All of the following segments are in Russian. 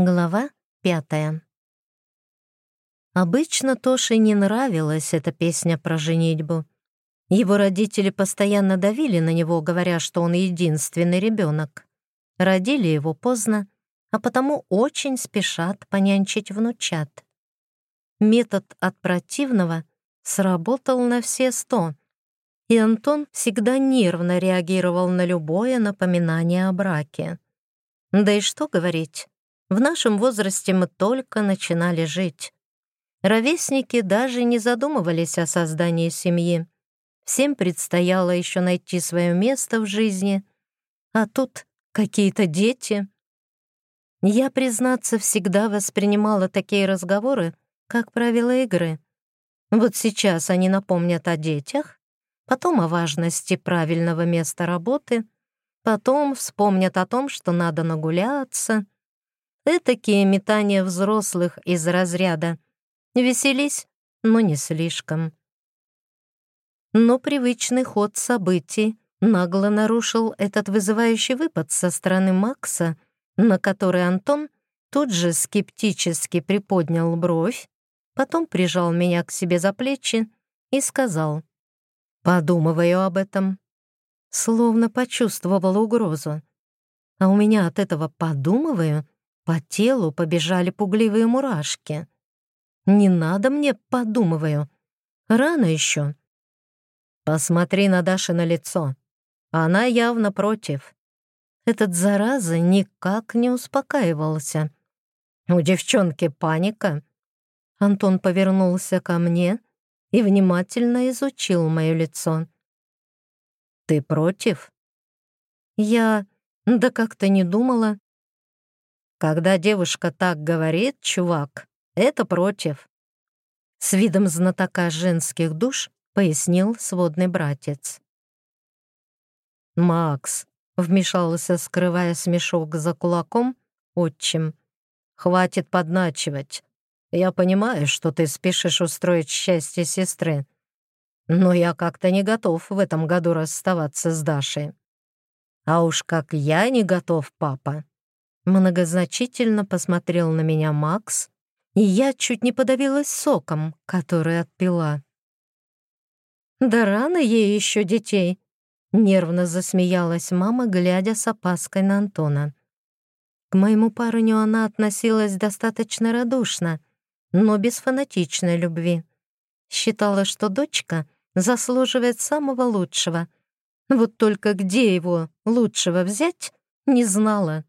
Глава пятая. Обычно Тоше не нравилась эта песня про женитьбу. Его родители постоянно давили на него, говоря, что он единственный ребенок. Родили его поздно, а потому очень спешат понянчить внучат. Метод от противного сработал на все сто, и Антон всегда нервно реагировал на любое напоминание о браке. Да и что говорить, в нашем возрасте мы только начинали жить. Ровесники даже не задумывались о создании семьи. Всем предстояло еще найти свое место в жизни. А тут какие-то дети. Я, признаться, всегда воспринимала такие разговоры как правило игры. Вот сейчас они напомнят о детях, потом о важности правильного места работы, потом вспомнят о том, что надо нагуляться — Этакие метания взрослых из разряда. Веселись, но не слишком. Но привычный ход событий нагло нарушил этот вызывающий выпад со стороны Макса, на который Антон тут же скептически приподнял бровь, потом прижал меня к себе за плечи и сказал «Подумываю об этом». Словно почувствовал угрозу. А у меня от этого «подумываю» По телу побежали пугливые мурашки. «Не надо мне, подумываю. Рано еще». «Посмотри на Даши на лицо. Она явно против». Этот зараза никак не успокаивался. «У девчонки паника». Антон повернулся ко мне и внимательно изучил мое лицо. «Ты против?» Я да как-то не думала. Когда девушка так говорит, чувак, это против. С видом знатока женских душ пояснил сводный братец. «Макс», — вмешался, скрывая смешок за кулаком, отчим, «хватит подначивать. Я понимаю, что ты спешишь устроить счастье сестры, но я как-то не готов в этом году расставаться с Дашей. А уж как я не готов, папа, Многозначительно посмотрел на меня Макс, и я чуть не подавилась соком, который отпила. «Да рано ей еще детей!» — нервно засмеялась мама, глядя с опаской на Антона. К моему парню она относилась достаточно радушно, но без фанатичной любви. Считала, что дочка заслуживает самого лучшего. Вот только где его лучшего взять, не знала.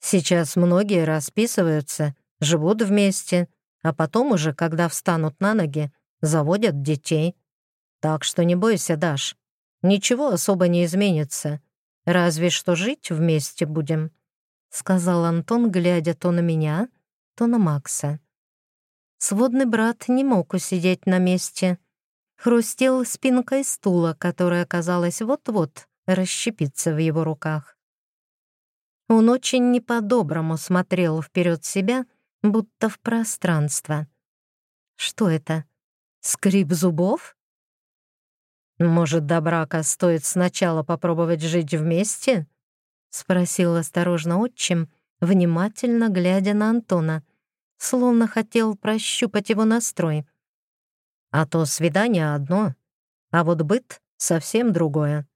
Сейчас многие расписываются, живут вместе, а потом уже, когда встанут на ноги, заводят детей. Так что не бойся, Даш. Ничего особо не изменится. Разве что жить вместе будем», — сказал Антон, глядя то на меня, то на Макса. Сводный брат не мог усидеть на месте. Хрустел спинкой стула, которая, казалось, вот-вот расщепится в его руках. Он очень не смотрел вперед себя, будто в пространство. Что это? Скрип зубов? «Может, до брака стоит сначала попробовать жить вместе?» — спросил осторожно отчим, внимательно глядя на Антона, словно хотел прощупать его настрой. «А то свидание одно, а вот быт — совсем другое».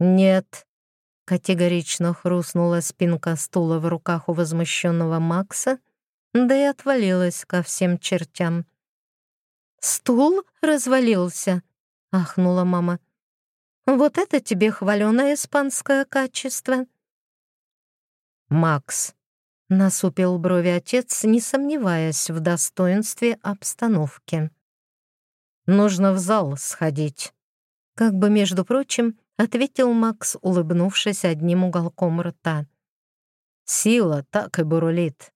«Нет», Категорично хрустнула спинка стула в руках у возмущенного Макса, да и отвалилась ко всем чертям. «Стул развалился?» — ахнула мама. «Вот это тебе хваленое испанское качество!» «Макс!» — насупил брови отец, не сомневаясь в достоинстве обстановки. «Нужно в зал сходить». Как бы, между прочим, — ответил Макс, улыбнувшись одним уголком рта. «Сила так и бурлит».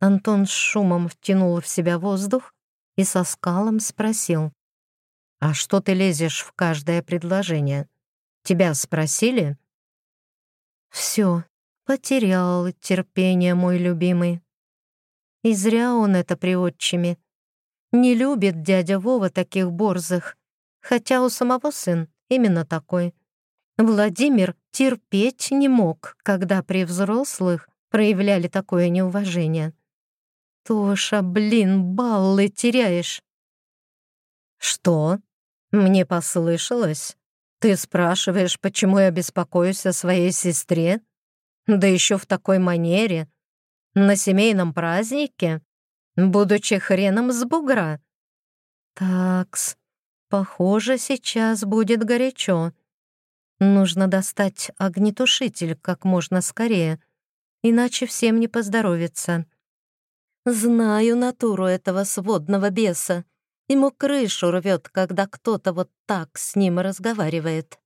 Антон с шумом втянул в себя воздух и со скалом спросил. «А что ты лезешь в каждое предложение? Тебя спросили?» «Все, потерял терпение мой любимый. И зря он это при отчиме. Не любит дядя Вова таких борзых, хотя у самого сын именно такой. Владимир терпеть не мог, когда при взрослых проявляли такое неуважение. Тоша, блин, баллы теряешь. Что? Мне послышалось? Ты спрашиваешь, почему я беспокоюсь о своей сестре? Да еще в такой манере. На семейном празднике? Будучи хреном с бугра. Такс, похоже, сейчас будет горячо. Нужно достать огнетушитель как можно скорее, иначе всем не поздоровится. Знаю натуру этого сводного беса. Ему крышу рвет, когда кто-то вот так с ним разговаривает.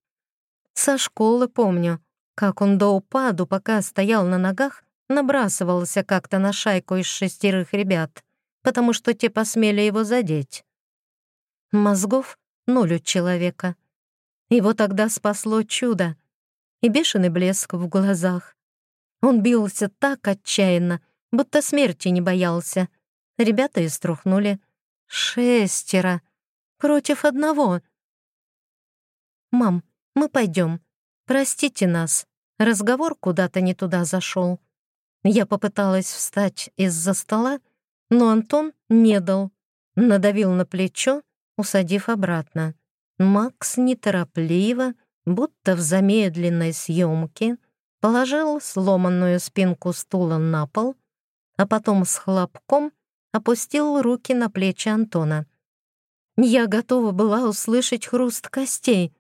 Со школы помню, как он до упаду, пока стоял на ногах, набрасывался как-то на шайку из шестерых ребят, потому что те посмели его задеть. Мозгов — ноль у человека. Его тогда спасло чудо и бешеный блеск в глазах. Он бился так отчаянно, будто смерти не боялся. Ребята и струхнули. Шестеро. Против одного. «Мам, мы пойдем. Простите нас. Разговор куда-то не туда зашел». Я попыталась встать из-за стола, но Антон не дал. Надавил на плечо, усадив обратно. Макс неторопливо, будто в замедленной съемке, положил сломанную спинку стула на пол, а потом с хлопком опустил руки на плечи Антона. Я готова была услышать хруст костей.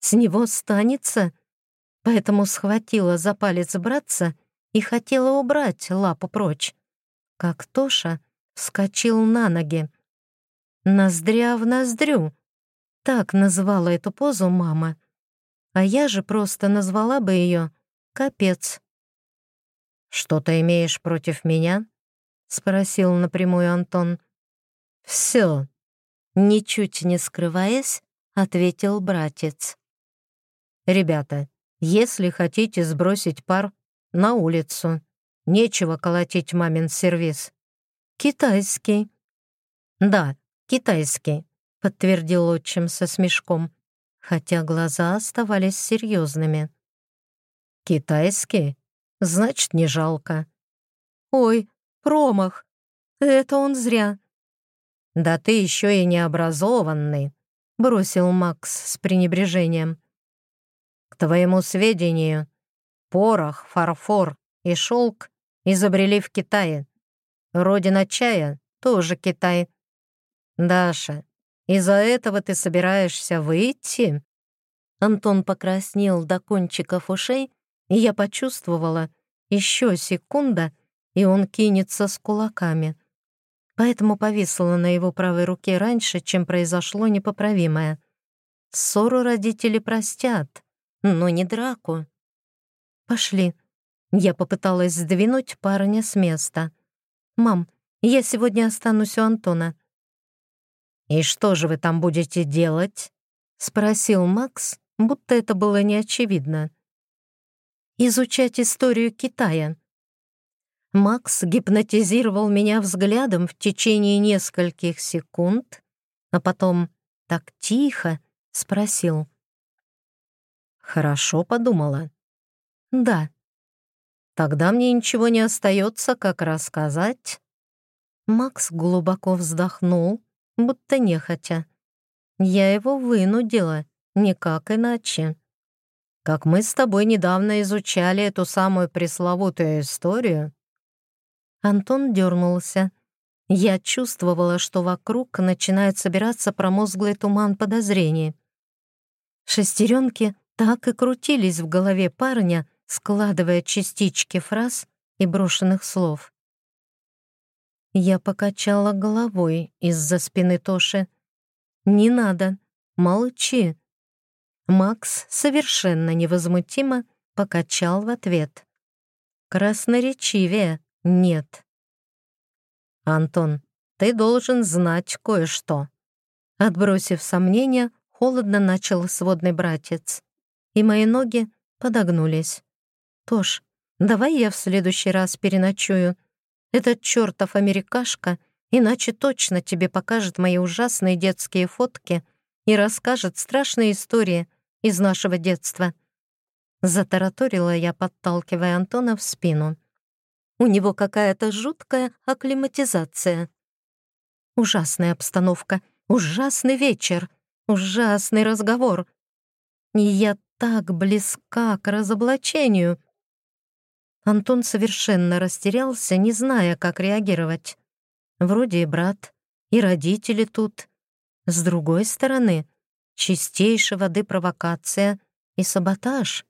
С него станется, поэтому схватила за палец братца и хотела убрать лапу прочь. Как Тоша вскочил на ноги. Ноздря в ноздрю. Так называла эту позу мама. А я же просто назвала бы ее «Капец». «Что ты имеешь против меня?» — спросил напрямую Антон. «Все», — ничуть не скрываясь, ответил братец. «Ребята, если хотите сбросить пар, на улицу. Нечего колотить мамин сервис». «Китайский». «Да, китайский», — подтвердил отчим со смешком, хотя глаза оставались серьезными. «Китайский? Значит, не жалко. Ой, промах. Это он зря. Да ты еще и необразованный, бросил Макс с пренебрежением. К твоему сведению, порох, фарфор и шелк изобрели в Китае. Родина чая тоже Китай. Даша, из-за этого ты собираешься выйти? Антон покраснел до кончиков ушей и я почувствовала, еще секунда, и он кинется с кулаками. Поэтому повисла на его правой руке раньше, чем произошло непоправимое. Ссору родители простят, но не драку. «Пошли». Я попыталась сдвинуть парня с места. «Мам, я сегодня останусь у Антона». «И что же вы там будете делать?» — спросил Макс, будто это было неочевидно изучать историю Китая. Макс гипнотизировал меня взглядом в течение нескольких секунд, а потом так тихо спросил. «Хорошо подумала?» «Да». «Тогда мне ничего не остается, как рассказать». Макс глубоко вздохнул, будто нехотя. Я его вынудила, никак иначе как мы с тобой недавно изучали эту самую пресловутую историю». Антон дернулся. Я чувствовала, что вокруг начинает собираться промозглый туман подозрений. Шестеренки так и крутились в голове парня, складывая частички фраз и брошенных слов. Я покачала головой из-за спины Тоши. «Не надо, молчи, Макс совершенно невозмутимо покачал в ответ. Красноречивее нет. «Антон, ты должен знать кое-что». Отбросив сомнения, холодно начал сводный братец. И мои ноги подогнулись. «Тош, давай я в следующий раз переночую. Этот чертов америкашка иначе точно тебе покажет мои ужасные детские фотки и расскажет страшные истории, из нашего детства. Затараторила я, подталкивая Антона в спину. У него какая-то жуткая акклиматизация. Ужасная обстановка, ужасный вечер, ужасный разговор. И я так близка к разоблачению. Антон совершенно растерялся, не зная, как реагировать. Вроде и брат, и родители тут. С другой стороны, чистейшей воды провокация и саботаж.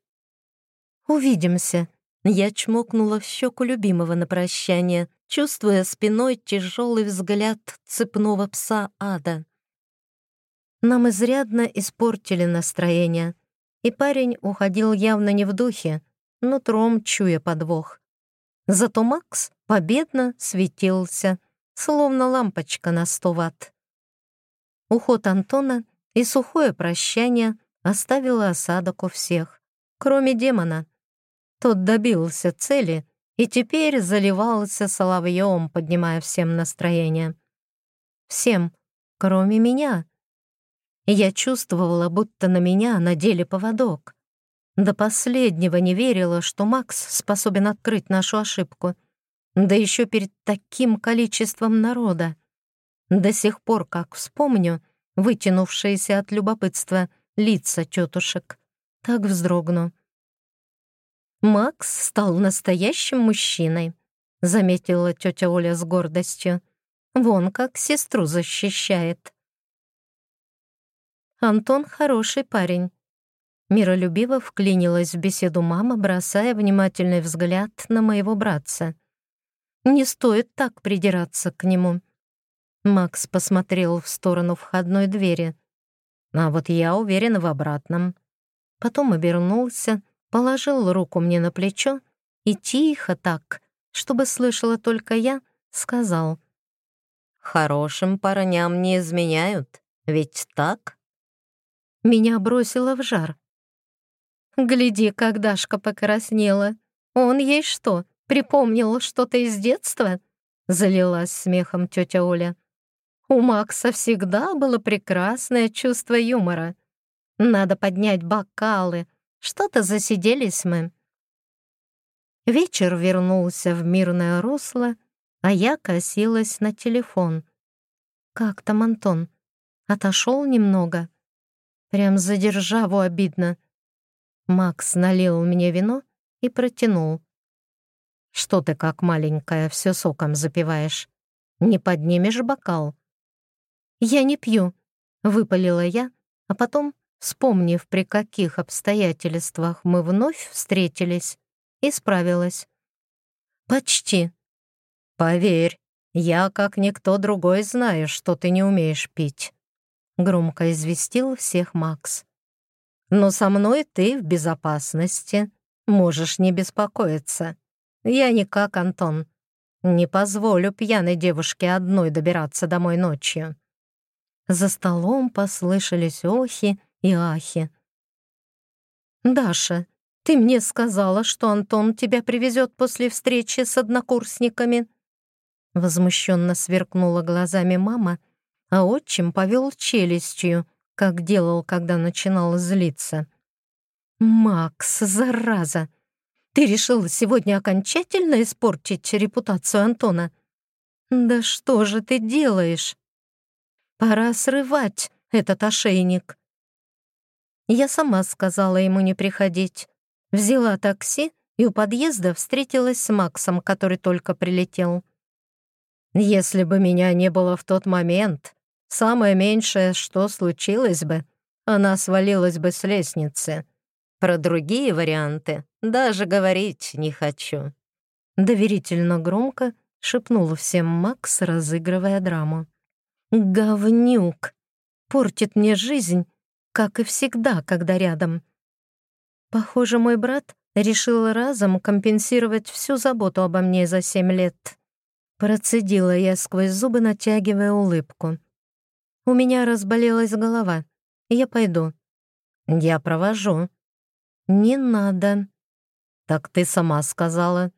«Увидимся», — я чмокнула в щеку любимого на прощание, чувствуя спиной тяжелый взгляд цепного пса ада. Нам изрядно испортили настроение, и парень уходил явно не в духе, нутром чуя подвох. Зато Макс победно светился, словно лампочка на сто ватт. Уход Антона и сухое прощание оставило осадок у всех, кроме демона. Тот добился цели и теперь заливался соловьем, поднимая всем настроение. Всем, кроме меня. Я чувствовала, будто на меня надели поводок. До последнего не верила, что Макс способен открыть нашу ошибку. Да еще перед таким количеством народа. До сих пор, как вспомню, вытянувшиеся от любопытства лица тетушек, так вздрогну. «Макс стал настоящим мужчиной», — заметила тетя Оля с гордостью. «Вон как сестру защищает». «Антон хороший парень», Миролюбиво вклинилась в беседу мама, бросая внимательный взгляд на моего братца. «Не стоит так придираться к нему». Макс посмотрел в сторону входной двери. «А вот я уверен в обратном». Потом обернулся, положил руку мне на плечо и тихо так, чтобы слышала только я, сказал. «Хорошим парням не изменяют, ведь так?» Меня бросило в жар. Гляди, как Дашка покраснела. Он ей что, припомнил что-то из детства?» Залилась смехом тетя Оля. У Макса всегда было прекрасное чувство юмора. Надо поднять бокалы. Что-то засиделись мы. Вечер вернулся в мирное русло, а я косилась на телефон. «Как там Антон? Отошел немного?» Прям за державу обидно. Макс налил мне вино и протянул. «Что ты, как маленькая, все соком запиваешь? Не поднимешь бокал?» «Я не пью», — выпалила я, а потом, вспомнив, при каких обстоятельствах мы вновь встретились, исправилась. «Почти». «Поверь, я, как никто другой, знаю, что ты не умеешь пить», — громко известил всех Макс. Но со мной ты в безопасности. Можешь не беспокоиться. Я не как Антон. Не позволю пьяной девушке одной добираться домой ночью». За столом послышались охи и ахи. «Даша, ты мне сказала, что Антон тебя привезет после встречи с однокурсниками?» Возмущенно сверкнула глазами мама, а отчим повел челюстью — как делал, когда начинал злиться. «Макс, зараза! Ты решил сегодня окончательно испортить репутацию Антона? Да что же ты делаешь? Пора срывать этот ошейник». Я сама сказала ему не приходить. Взяла такси и у подъезда встретилась с Максом, который только прилетел. «Если бы меня не было в тот момент, Самое меньшее, что случилось бы, она свалилась бы с лестницы. Про другие варианты даже говорить не хочу. Доверительно громко шепнул всем Макс, разыгрывая драму. «Говнюк! Портит мне жизнь, как и всегда, когда рядом». Похоже, мой брат решил разом компенсировать всю заботу обо мне за семь лет. Процедила я сквозь зубы, натягивая улыбку. У меня разболелась голова. Я пойду. Я провожу. Не надо. Так ты сама сказала.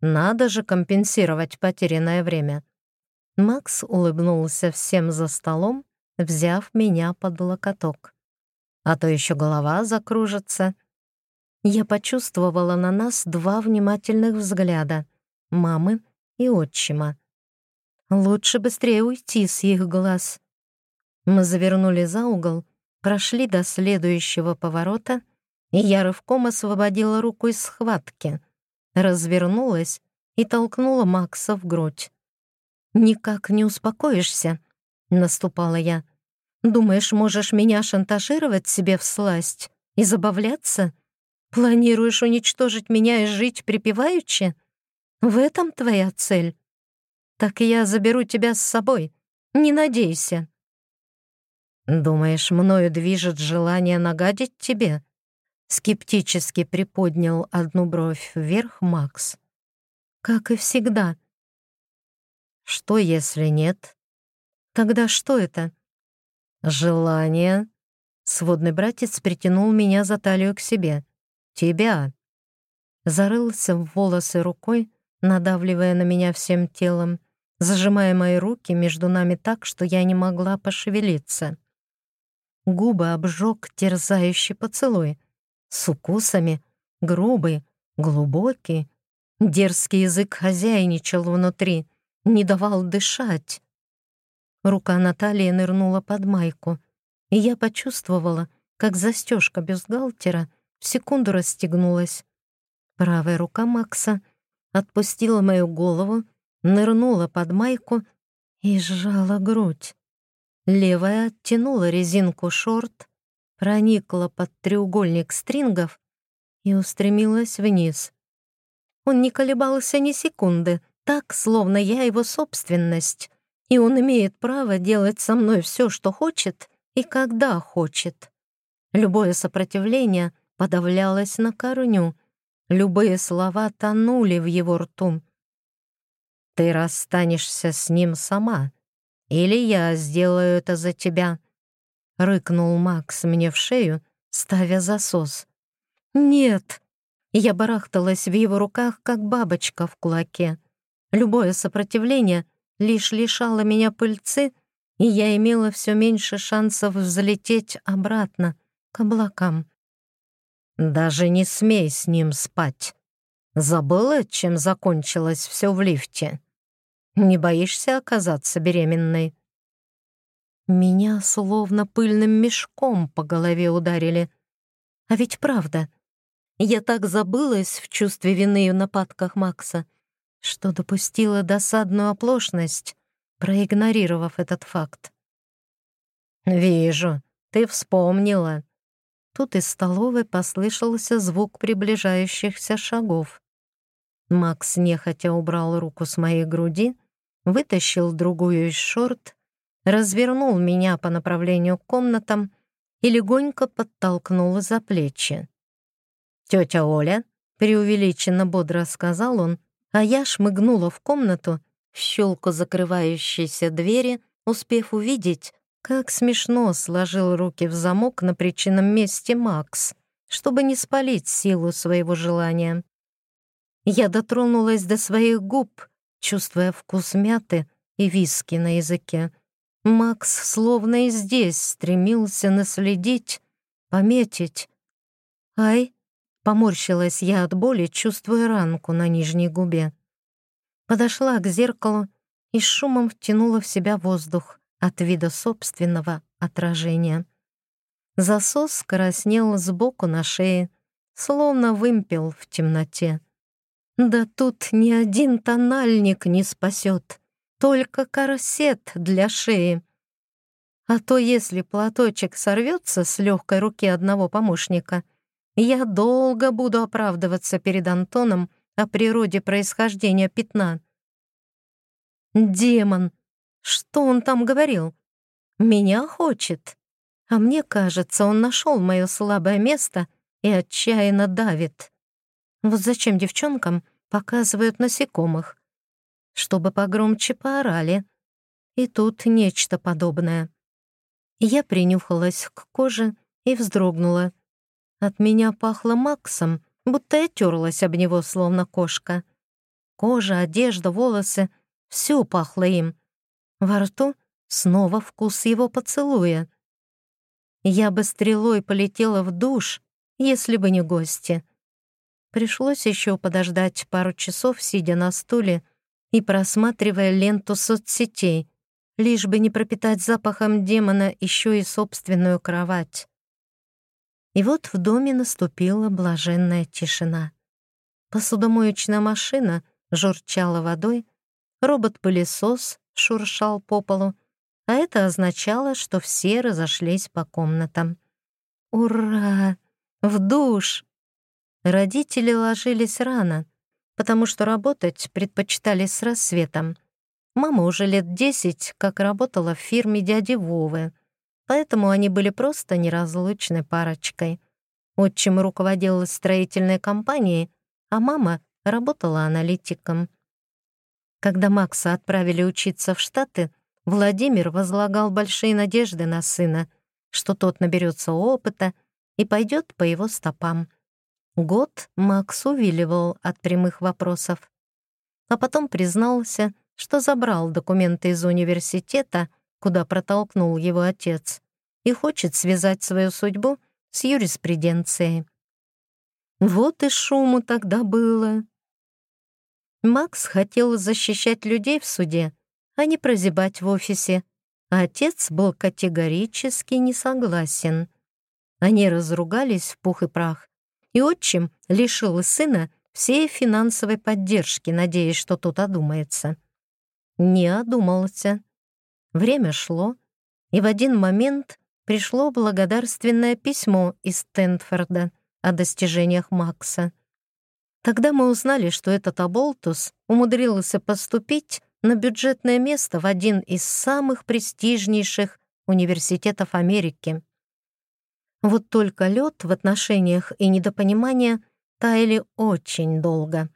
Надо же компенсировать потерянное время. Макс улыбнулся всем за столом, взяв меня под локоток. А то еще голова закружится. Я почувствовала на нас два внимательных взгляда. мамы и отчима. Лучше быстрее уйти с их глаз. Мы завернули за угол, прошли до следующего поворота, и я рывком освободила руку из схватки, развернулась и толкнула Макса в грудь. «Никак не успокоишься», — наступала я. «Думаешь, можешь меня шантажировать себе в сласть и забавляться? Планируешь уничтожить меня и жить припеваючи? В этом твоя цель? Так я заберу тебя с собой. Не надейся». «Думаешь, мною движет желание нагадить тебе?» Скептически приподнял одну бровь вверх Макс. «Как и всегда». «Что, если нет?» «Тогда что это?» «Желание». Сводный братец притянул меня за талию к себе. «Тебя». Зарылся в волосы рукой, надавливая на меня всем телом, зажимая мои руки между нами так, что я не могла пошевелиться. Губы обжег терзающий поцелуй. С укусами, грубый, глубокий. Дерзкий язык хозяйничал внутри, не давал дышать. Рука Натальи нырнула под майку, и я почувствовала, как застежка бюстгальтера в секунду расстегнулась. Правая рука Макса отпустила мою голову, нырнула под майку и сжала грудь. Левая оттянула резинку шорт, проникла под треугольник стрингов и устремилась вниз. Он не колебался ни секунды, так, словно я его собственность, и он имеет право делать со мной все, что хочет и когда хочет. Любое сопротивление подавлялось на корню, любые слова тонули в его рту. «Ты расстанешься с ним сама», или я сделаю это за тебя», — рыкнул Макс мне в шею, ставя засос. «Нет!» Я барахталась в его руках, как бабочка в кулаке. Любое сопротивление лишь лишало меня пыльцы, и я имела все меньше шансов взлететь обратно, к облакам. «Даже не смей с ним спать. Забыла, чем закончилось все в лифте?» Не боишься оказаться беременной?» Меня словно пыльным мешком по голове ударили. А ведь правда, я так забылась в чувстве вины и нападках Макса, что допустила досадную оплошность, проигнорировав этот факт. «Вижу, ты вспомнила». Тут из столовой послышался звук приближающихся шагов. Макс нехотя убрал руку с моей груди вытащил другую из шорт, развернул меня по направлению к комнатам и легонько подтолкнул за плечи. «Тетя Оля», — преувеличенно бодро сказал он, а я шмыгнула в комнату, в щелку закрывающейся двери, успев увидеть, как смешно сложил руки в замок на причинном месте Макс, чтобы не спалить силу своего желания. Я дотронулась до своих губ, чувствуя вкус мяты и виски на языке. Макс словно и здесь стремился наследить, пометить. «Ай!» — поморщилась я от боли, чувствуя ранку на нижней губе. Подошла к зеркалу и шумом втянула в себя воздух от вида собственного отражения. Засос краснел сбоку на шее, словно вымпел в темноте. Да тут ни один тональник не спасет, только корсет для шеи. А то если платочек сорвется с легкой руки одного помощника, я долго буду оправдываться перед Антоном о природе происхождения пятна. Демон! Что он там говорил? Меня хочет. А мне кажется, он нашел мое слабое место и отчаянно давит. Вот зачем девчонкам показывают насекомых? Чтобы погромче поорали. И тут нечто подобное. Я принюхалась к коже и вздрогнула. От меня пахло Максом, будто я терлась об него, словно кошка. Кожа, одежда, волосы — все пахло им. Во рту снова вкус его поцелуя. Я бы стрелой полетела в душ, если бы не гости. Пришлось еще подождать пару часов, сидя на стуле и просматривая ленту соцсетей, лишь бы не пропитать запахом демона еще и собственную кровать. И вот в доме наступила блаженная тишина. Посудомоечная машина журчала водой, робот-пылесос шуршал по полу, а это означало, что все разошлись по комнатам. «Ура! В душ!» Родители ложились рано, потому что работать предпочитали с рассветом. Мама уже лет десять как работала в фирме дяди Вовы, поэтому они были просто неразлучной парочкой. Отчим руководил строительной компанией, а мама работала аналитиком. Когда Макса отправили учиться в Штаты, Владимир возлагал большие надежды на сына, что тот наберется опыта и пойдет по его стопам. Год Макс увиливал от прямых вопросов, а потом признался, что забрал документы из университета, куда протолкнул его отец, и хочет связать свою судьбу с юриспруденцией. Вот и шуму тогда было. Макс хотел защищать людей в суде, а не прозябать в офисе, а отец был категорически не согласен. Они разругались в пух и прах, и отчим лишил сына всей финансовой поддержки, надеясь, что тот одумается. Не одумался. Время шло, и в один момент пришло благодарственное письмо из Стэнфорда о достижениях Макса. Тогда мы узнали, что этот Аболтус умудрился поступить на бюджетное место в один из самых престижнейших университетов Америки. Вот только лед в отношениях и недопонимание таяли очень долго.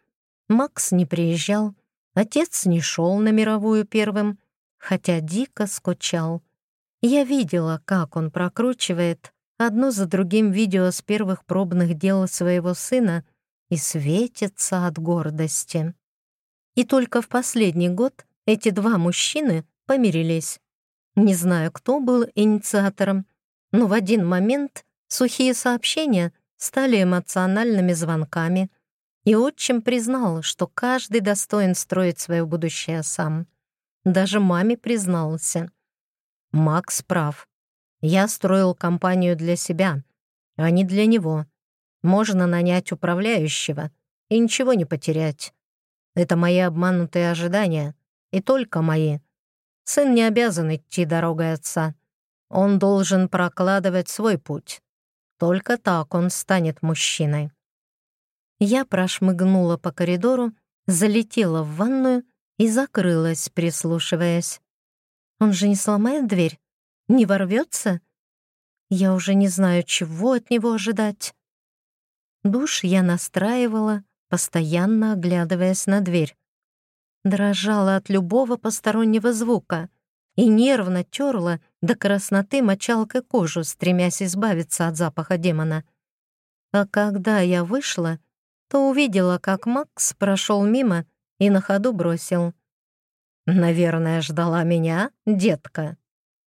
Макс не приезжал, отец не шел на мировую первым, хотя дико скучал. Я видела, как он прокручивает одно за другим видео с первых пробных дел своего сына и светится от гордости. И только в последний год эти два мужчины помирились. Не знаю, кто был инициатором, но в один момент сухие сообщения стали эмоциональными звонками, и отчим признал, что каждый достоин строить свое будущее сам. Даже маме признался. Макс прав. Я строил компанию для себя, а не для него. Можно нанять управляющего и ничего не потерять. Это мои обманутые ожидания, и только мои. Сын не обязан идти дорогой отца. Он должен прокладывать свой путь. Только так он станет мужчиной. Я прошмыгнула по коридору, залетела в ванную и закрылась, прислушиваясь. Он же не сломает дверь? Не ворвется? Я уже не знаю, чего от него ожидать. Душ я настраивала, постоянно оглядываясь на дверь. Дрожала от любого постороннего звука и нервно терла до красноты мочалкой кожу, стремясь избавиться от запаха демона. А когда я вышла, то увидела, как Макс прошел мимо и на ходу бросил. «Наверное, ждала меня, детка».